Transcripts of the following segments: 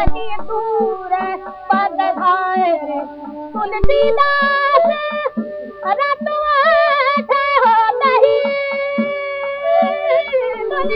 اتي يطور پادھ ڀايه تون سڌاس رات وٺا نه ٿي تون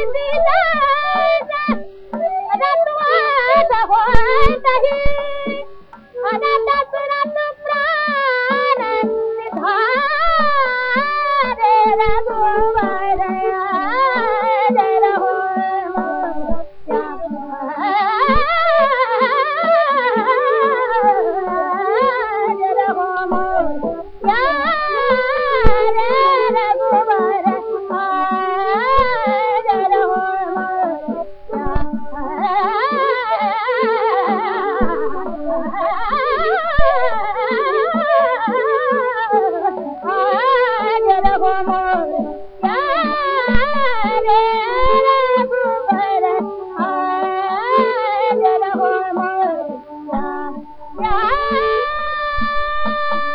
thank you